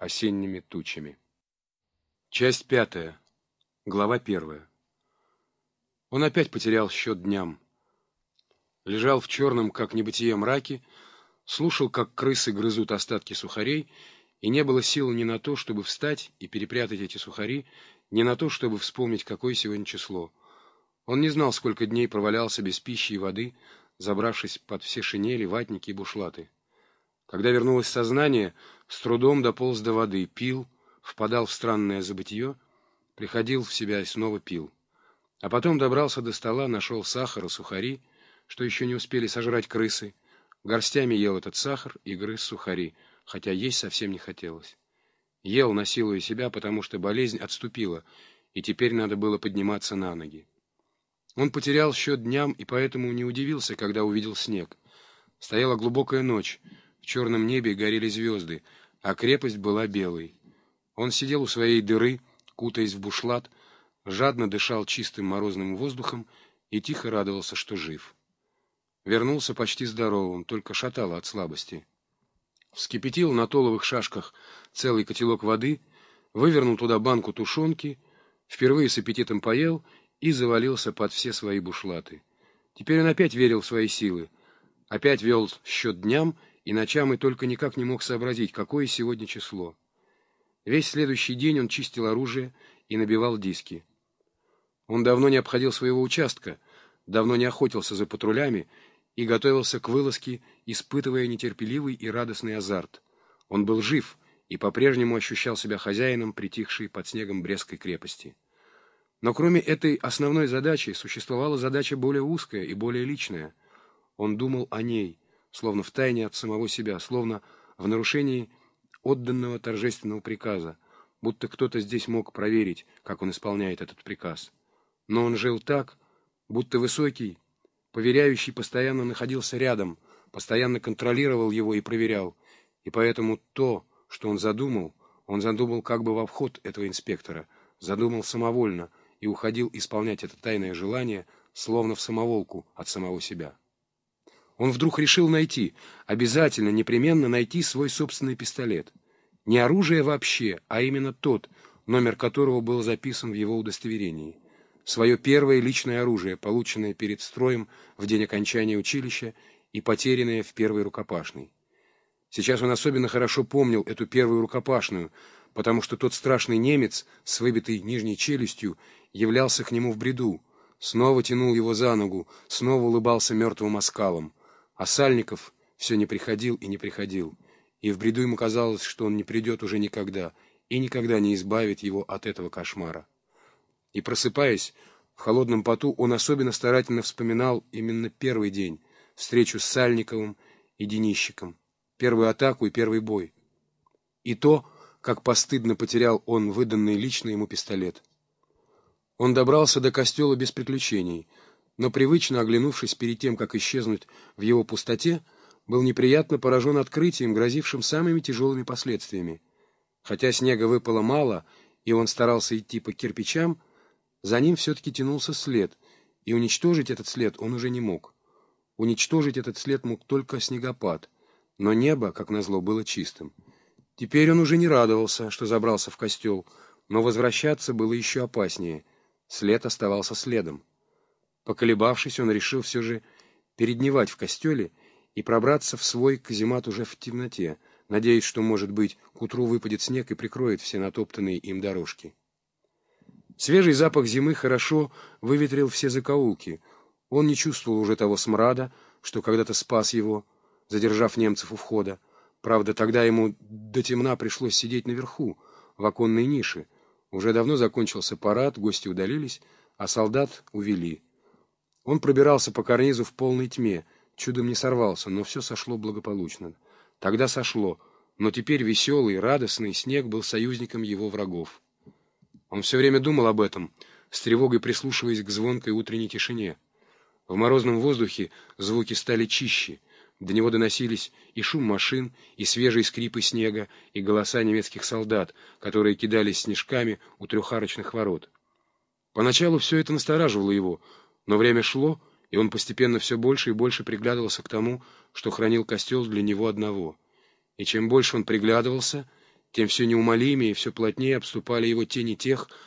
осенними тучами. Часть пятая. Глава первая. Он опять потерял счет дням. Лежал в черном, как небытие, мраке, слушал, как крысы грызут остатки сухарей, и не было сил ни на то, чтобы встать и перепрятать эти сухари, ни на то, чтобы вспомнить, какое сегодня число. Он не знал, сколько дней провалялся без пищи и воды, забравшись под все шинели, ватники и бушлаты. Когда вернулось сознание, с трудом дополз до воды, пил, впадал в странное забытье, приходил в себя и снова пил. А потом добрался до стола, нашел сахар и сухари, что еще не успели сожрать крысы, горстями ел этот сахар и грыз сухари, хотя есть совсем не хотелось. Ел, насилуя себя, потому что болезнь отступила, и теперь надо было подниматься на ноги. Он потерял счет дням и поэтому не удивился, когда увидел снег. Стояла глубокая ночь, в черном небе горели звезды, а крепость была белой. Он сидел у своей дыры, кутаясь в бушлат, жадно дышал чистым морозным воздухом и тихо радовался, что жив. Вернулся почти здоровым, только шатало от слабости. Вскипятил на толовых шашках целый котелок воды, вывернул туда банку тушенки, впервые с аппетитом поел и завалился под все свои бушлаты. Теперь он опять верил в свои силы, опять вел счет дням и ночам и только никак не мог сообразить, какое сегодня число. Весь следующий день он чистил оружие и набивал диски. Он давно не обходил своего участка, давно не охотился за патрулями и готовился к вылазке, испытывая нетерпеливый и радостный азарт. Он был жив и по-прежнему ощущал себя хозяином, притихшей под снегом Брестской крепости. Но кроме этой основной задачи существовала задача более узкая и более личная. Он думал о ней, словно в тайне от самого себя, словно в нарушении отданного торжественного приказа, будто кто-то здесь мог проверить, как он исполняет этот приказ. Но он жил так, будто высокий, поверяющий постоянно находился рядом, постоянно контролировал его и проверял, и поэтому то, что он задумал, он задумал как бы в обход этого инспектора, задумал самовольно и уходил исполнять это тайное желание, словно в самоволку от самого себя. Он вдруг решил найти, обязательно, непременно найти свой собственный пистолет. Не оружие вообще, а именно тот, номер которого был записан в его удостоверении. Свое первое личное оружие, полученное перед строем в день окончания училища и потерянное в первой рукопашной. Сейчас он особенно хорошо помнил эту первую рукопашную, потому что тот страшный немец с выбитой нижней челюстью являлся к нему в бреду, снова тянул его за ногу, снова улыбался мертвым оскалом. А Сальников все не приходил и не приходил, и в бреду ему казалось, что он не придет уже никогда и никогда не избавит его от этого кошмара. И просыпаясь, в холодном поту он особенно старательно вспоминал именно первый день, встречу с Сальниковым и Денищиком, первую атаку и первый бой. И то, как постыдно потерял он выданный лично ему пистолет. Он добрался до костела без приключений — но, привычно оглянувшись перед тем, как исчезнуть в его пустоте, был неприятно поражен открытием, грозившим самыми тяжелыми последствиями. Хотя снега выпало мало, и он старался идти по кирпичам, за ним все-таки тянулся след, и уничтожить этот след он уже не мог. Уничтожить этот след мог только снегопад, но небо, как назло, было чистым. Теперь он уже не радовался, что забрался в костел, но возвращаться было еще опаснее. След оставался следом. Поколебавшись, он решил все же передневать в костеле и пробраться в свой каземат уже в темноте, надеясь, что, может быть, к утру выпадет снег и прикроет все натоптанные им дорожки. Свежий запах зимы хорошо выветрил все закоулки. Он не чувствовал уже того смрада, что когда-то спас его, задержав немцев у входа. Правда, тогда ему до темна пришлось сидеть наверху, в оконной нише. Уже давно закончился парад, гости удалились, а солдат увели. Он пробирался по карнизу в полной тьме, чудом не сорвался, но все сошло благополучно. Тогда сошло, но теперь веселый, радостный снег был союзником его врагов. Он все время думал об этом, с тревогой прислушиваясь к звонкой утренней тишине. В морозном воздухе звуки стали чище, до него доносились и шум машин, и свежие скрипы снега, и голоса немецких солдат, которые кидались снежками у трехарочных ворот. Поначалу все это настораживало его — но время шло, и он постепенно все больше и больше приглядывался к тому, что хранил костел для него одного. И чем больше он приглядывался, тем все неумолимее и все плотнее обступали его тени тех,